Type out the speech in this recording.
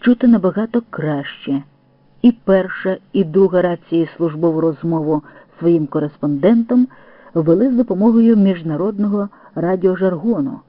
чути набагато краще. І перша, і друга рації службову розмову своїм кореспондентам вели з допомогою міжнародного радіожаргону.